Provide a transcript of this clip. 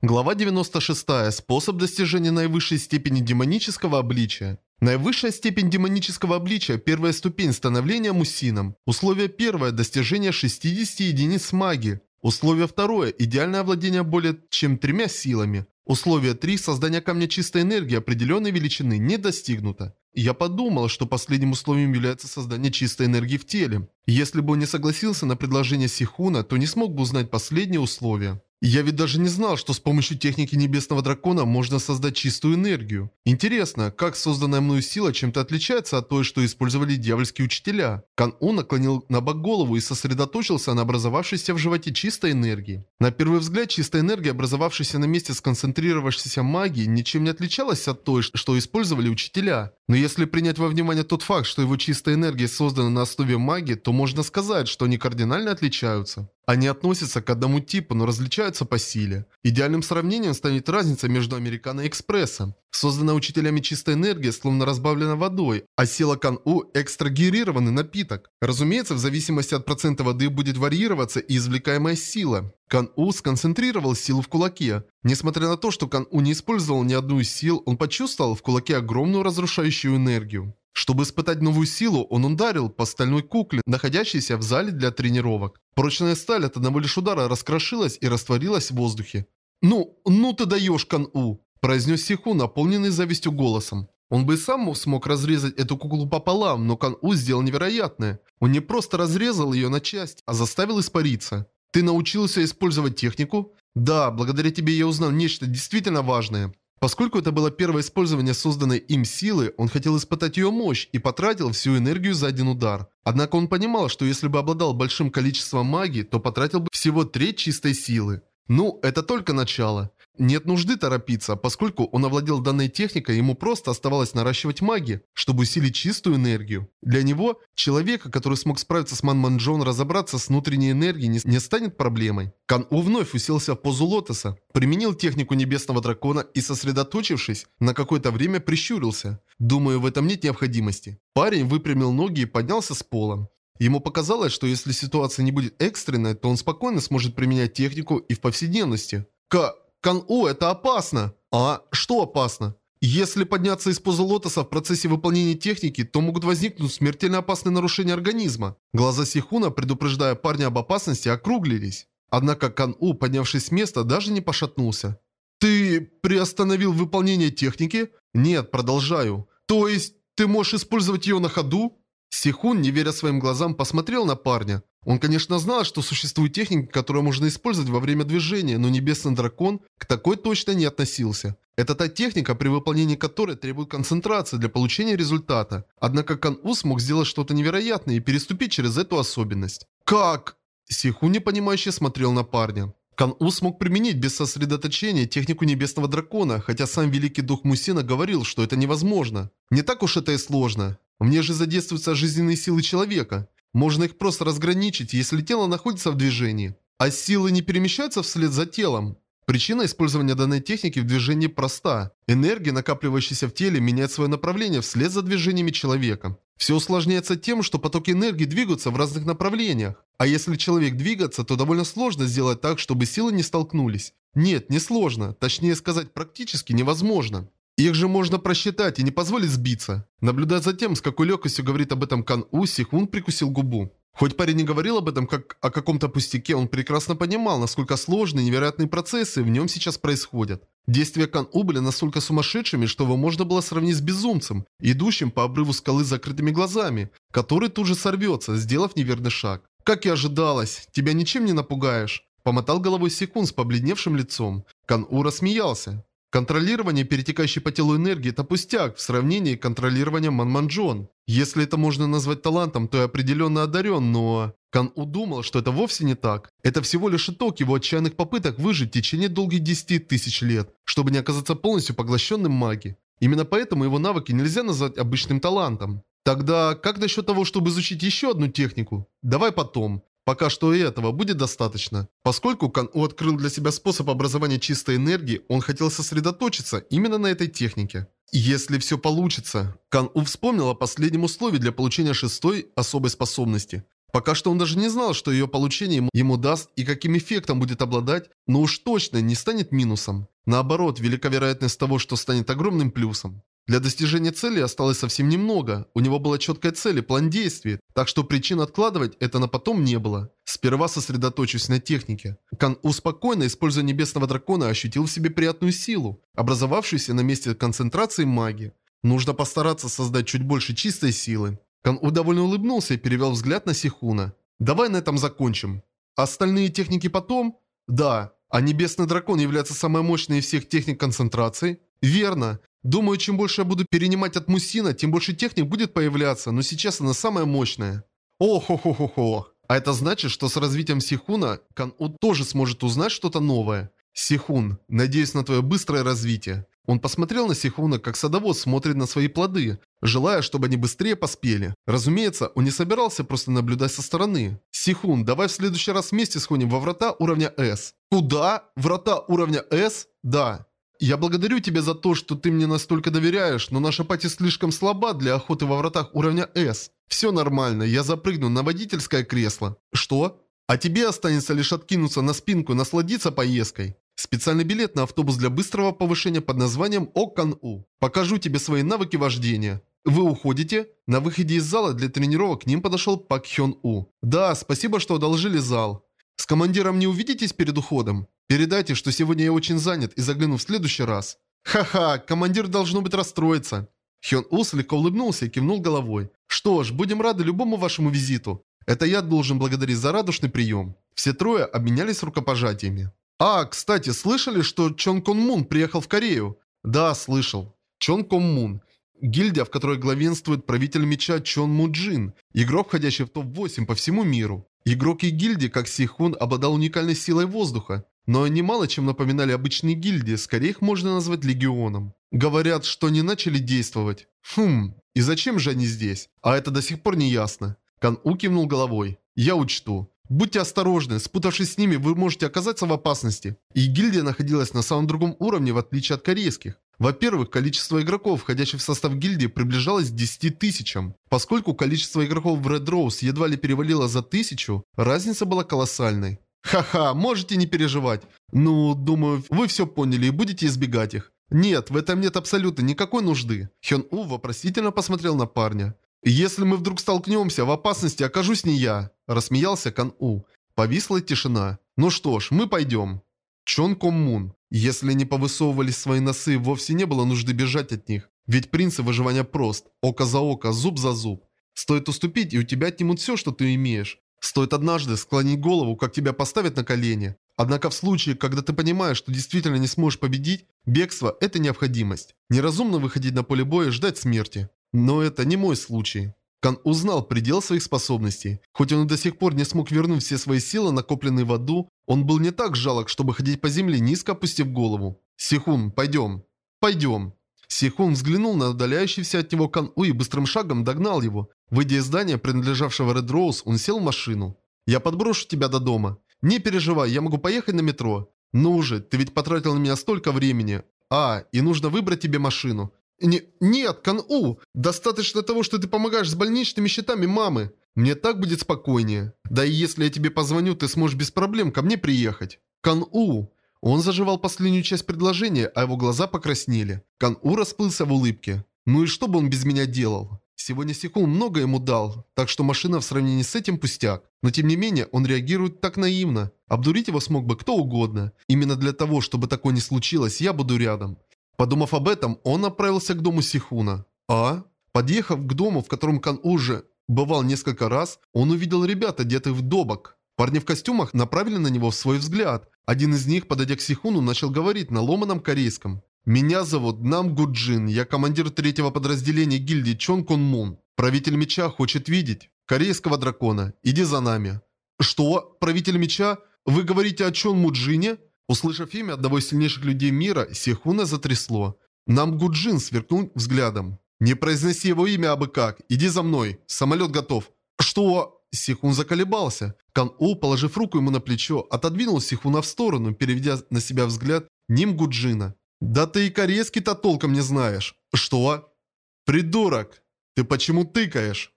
Глава 96. Способ достижения наивысшей степени демонического обличия. Наивысшая степень демонического обличия – первая ступень становления мусином. Условие первое – достижение 60 единиц магии. Условие второе – идеальное овладение более чем тремя силами. Условие 3 – создание камня чистой энергии определенной величины не достигнуто. Я подумал, что последним условием является создание чистой энергии в теле. Если бы он не согласился на предложение Сихуна, то не смог бы узнать последнее условие. Я ведь даже не знал, что с помощью техники Небесного Дракона можно создать чистую энергию. Интересно, как созданная мною сила чем-то отличается от той, что использовали дьявольские учителя? Кан-У наклонил на бок голову и сосредоточился на образовавшейся в животе чистой энергии. На первый взгляд, чистая энергия, образовавшаяся на месте сконцентрировавшейся магии, ничем не отличалась от той, что использовали учителя. Но если принять во внимание тот факт, что его чистая энергия создана на основе магии, то можно сказать, что они кардинально отличаются. Они относятся к одному типу, но различаются по силе. Идеальным сравнением станет разница между Американо и Экспрессом. Созданная учителями чистая энергия словно разбавлена водой, а сила Кан-У – экстрагерированный напиток. Разумеется, в зависимости от процента воды будет варьироваться и извлекаемая сила. Кан-У сконцентрировал силу в кулаке. Несмотря на то, что Кан-У не использовал ни одну из сил, он почувствовал в кулаке огромную разрушающую энергию. Чтобы испытать новую силу, он ударил по стальной кукле, находящейся в зале для тренировок. Прочная сталь от одного лишь удара раскрошилась и растворилась в воздухе. «Ну, ну ты даешь, Кан-У!» – произнес Сиху, наполненный завистью голосом. Он бы и сам смог разрезать эту куклу пополам, но Кан-У сделал невероятное. Он не просто разрезал ее на часть, а заставил испариться. «Ты научился использовать технику?» «Да, благодаря тебе я узнал нечто действительно важное. Поскольку это было первое использование созданной им силы, он хотел испытать ее мощь и потратил всю энергию за один удар. Однако он понимал, что если бы обладал большим количеством магии, то потратил бы всего треть чистой силы. Ну, это только начало. Нет нужды торопиться, поскольку он овладел данной техникой, ему просто оставалось наращивать магию, чтобы усилить чистую энергию. Для него, человека, который смог справиться с Ман Манджон, разобраться с внутренней энергией не, не станет проблемой. Кан У вновь уселся в позу лотоса, применил технику Небесного Дракона и, сосредоточившись, на какое-то время прищурился. Думаю, в этом нет необходимости. Парень выпрямил ноги и поднялся с пола. Ему показалось, что если ситуация не будет экстренной, то он спокойно сможет применять технику и в повседневности. К... Кан-У, это опасно! А что опасно? Если подняться из позы лотоса в процессе выполнения техники, то могут возникнуть смертельно опасные нарушения организма. Глаза Сихуна, предупреждая парня об опасности, округлились. Однако Кан-У, поднявшись с места, даже не пошатнулся. «Ты приостановил выполнение техники?» «Нет, продолжаю. То есть, ты можешь использовать ее на ходу?» Сихун, не веря своим глазам, посмотрел на парня. Он, конечно, знал, что существует техника, которую можно использовать во время движения, но Небесный Дракон к такой точно не относился. Это та техника, при выполнении которой требует концентрации для получения результата. Однако Кан-У смог сделать что-то невероятное и переступить через эту особенность. «Как?» Сихун непонимающе смотрел на парня. Кан-У смог применить без сосредоточения технику Небесного Дракона, хотя сам Великий Дух Мусина говорил, что это невозможно. Не так уж это и сложно. Мне же задействуются жизненные силы человека. Можно их просто разграничить, если тело находится в движении. А силы не перемещаются вслед за телом. Причина использования данной техники в движении проста. Энергия, накапливающаяся в теле, меняет свое направление вслед за движениями человека. Все усложняется тем, что потоки энергии двигаются в разных направлениях. А если человек двигаться, то довольно сложно сделать так, чтобы силы не столкнулись. Нет, не сложно. Точнее сказать, практически невозможно. Их же можно просчитать и не позволить сбиться. Наблюдая за тем, с какой легкостью говорит об этом Кан У, Сихун прикусил губу. Хоть парень не говорил об этом как о каком-то пустяке, он прекрасно понимал, насколько сложные невероятные процессы в нем сейчас происходят. Действия Кан-У были настолько сумасшедшими, что его можно было сравнить с безумцем, идущим по обрыву скалы с закрытыми глазами, который тут же сорвется, сделав неверный шаг. «Как и ожидалось, тебя ничем не напугаешь», – помотал головой Секунд с побледневшим лицом. Кан-У рассмеялся. Контролирование перетекающей по телу энергии – это пустяк в сравнении с контролированием Манманджон. Если это можно назвать талантом, то я определенно одарен, но... Кан У думал, что это вовсе не так. Это всего лишь итог его отчаянных попыток выжить в течение долгих 10 тысяч лет, чтобы не оказаться полностью поглощенным магией. Именно поэтому его навыки нельзя назвать обычным талантом. Тогда как насчет того, чтобы изучить еще одну технику? Давай потом. Пока что и этого будет достаточно. Поскольку Кан-У открыл для себя способ образования чистой энергии, он хотел сосредоточиться именно на этой технике. Если все получится. Кан-У вспомнил о последнем условии для получения шестой особой способности. Пока что он даже не знал, что ее получение ему, ему даст и каким эффектом будет обладать, но уж точно не станет минусом. Наоборот, велика вероятность того, что станет огромным плюсом. Для достижения цели осталось совсем немного. У него была четкая цель и план действий, так что причин откладывать это на потом не было. Сперва сосредоточусь на технике. Кан У спокойно, используя небесного дракона, ощутил в себе приятную силу, образовавшуюся на месте концентрации магии. Нужно постараться создать чуть больше чистой силы. Кан У довольно улыбнулся и перевел взгляд на Сихуна. «Давай на этом закончим. Остальные техники потом?» «Да. А небесный дракон является самой мощной из всех техник концентрации?» «Верно. Думаю, чем больше я буду перенимать от Мусина, тем больше техник будет появляться, но сейчас она самая мощная. О-хо-хо-хо-хо. А это значит, что с развитием Сихуна Кан-У тоже сможет узнать что-то новое. Сихун, надеюсь на твое быстрое развитие. Он посмотрел на Сихуна, как садовод смотрит на свои плоды, желая, чтобы они быстрее поспели. Разумеется, он не собирался просто наблюдать со стороны. Сихун, давай в следующий раз вместе сходим во врата уровня S. Куда? Врата уровня S? Да. «Я благодарю тебя за то, что ты мне настолько доверяешь, но наша пати слишком слаба для охоты во вратах уровня S. Все нормально, я запрыгну на водительское кресло». «Что?» «А тебе останется лишь откинуться на спинку и насладиться поездкой». Специальный билет на автобус для быстрого повышения под названием Окан-У. Покажу тебе свои навыки вождения. Вы уходите? На выходе из зала для тренировок к ним подошел Пак Хён У. Да, спасибо, что одолжили зал. С командиром не увидитесь перед уходом? Передайте, что сегодня я очень занят и загляну в следующий раз. Ха-ха, командир должно быть расстроится. Хён У слегка улыбнулся и кивнул головой. Что ж, будем рады любому вашему визиту. Это я должен благодарить за радушный прием. Все трое обменялись рукопожатиями. А, кстати, слышали, что Чон Кон Мун приехал в Корею? Да, слышал. Чон Кон Мун. Гильдия, в которой главенствует правитель меча Чон Муджин, игрок, входящий в топ-8 по всему миру. Игрок и гильдии, как Сихун, обладал уникальной силой воздуха. Но они мало чем напоминали обычные гильдии, скорее их можно назвать легионом. Говорят, что они начали действовать. Хм, и зачем же они здесь? А это до сих пор не ясно. Кан У кивнул головой. Я учту. Будьте осторожны, спутавшись с ними, вы можете оказаться в опасности. И гильдия находилась на самом другом уровне, в отличие от корейских. Во-первых, количество игроков, входящих в состав гильдии, приближалось к 10 тысячам. Поскольку количество игроков в Red Rose едва ли перевалило за тысячу, разница была колоссальной. Ха-ха, можете не переживать. Ну, думаю, вы все поняли и будете избегать их. Нет, в этом нет абсолютно никакой нужды. Хён У вопросительно посмотрел на парня. «Если мы вдруг столкнемся, в опасности окажусь не я», – рассмеялся Кан У. Повисла тишина. «Ну что ж, мы пойдем». Чон Ком Мун. Если не повысовывались свои носы, вовсе не было нужды бежать от них. Ведь принцип выживания прост. Око за око, зуб за зуб. Стоит уступить, и у тебя отнимут все, что ты имеешь. Стоит однажды склонить голову, как тебя поставят на колени. Однако в случае, когда ты понимаешь, что действительно не сможешь победить, бегство – это необходимость. Неразумно выходить на поле боя и ждать смерти. Но это не мой случай. Кан узнал предел своих способностей. Хоть он и до сих пор не смог вернуть все свои силы, накопленные в аду, он был не так жалок, чтобы ходить по земле, низко опустив голову. «Сихун, пойдем». «Пойдем». Сихун взглянул на удаляющийся от него Кан-У и быстрым шагом догнал его. Выйдя из здания, принадлежавшего Ред Роуз, он сел в машину. «Я подброшу тебя до дома. Не переживай, я могу поехать на метро. Ну же, ты ведь потратил на меня столько времени. А, и нужно выбрать тебе машину. Не, нет, Кан-У, достаточно того, что ты помогаешь с больничными счетами мамы. Мне так будет спокойнее. Да и если я тебе позвоню, ты сможешь без проблем ко мне приехать. Кан-У, он заживал последнюю часть предложения, а его глаза покраснели. Кан-У расплылся в улыбке. Ну и что бы он без меня делал? Сегодня Сихун много ему дал, так что машина в сравнении с этим пустяк. Но тем не менее, он реагирует так наивно. Обдурить его смог бы кто угодно. Именно для того, чтобы такое не случилось, я буду рядом. Подумав об этом, он направился к дому Сихуна. А? Подъехав к дому, в котором Кан уже бывал несколько раз, он увидел ребят, одетых в добок. Парни в костюмах направили на него свой взгляд. Один из них, подойдя к Сихуну, начал говорить на ломаном корейском. «Меня зовут Нам Гуджин, я командир третьего подразделения гильдии Чон Кон Мун. Правитель меча хочет видеть корейского дракона. Иди за нами». «Что? Правитель меча? Вы говорите о Чон Муджине?» Услышав имя одного из сильнейших людей мира, Сихуна затрясло. Нам Гуджин сверкнул взглядом. «Не произноси его имя абы как. Иди за мной. Самолет готов». «Что?» Сихун заколебался. Кан-У, положив руку ему на плечо, отодвинул Сихуна в сторону, переведя на себя взгляд Ним Гуджина. «Да ты и корейский-то толком не знаешь». «Что?» «Придурок! Ты почему тыкаешь?»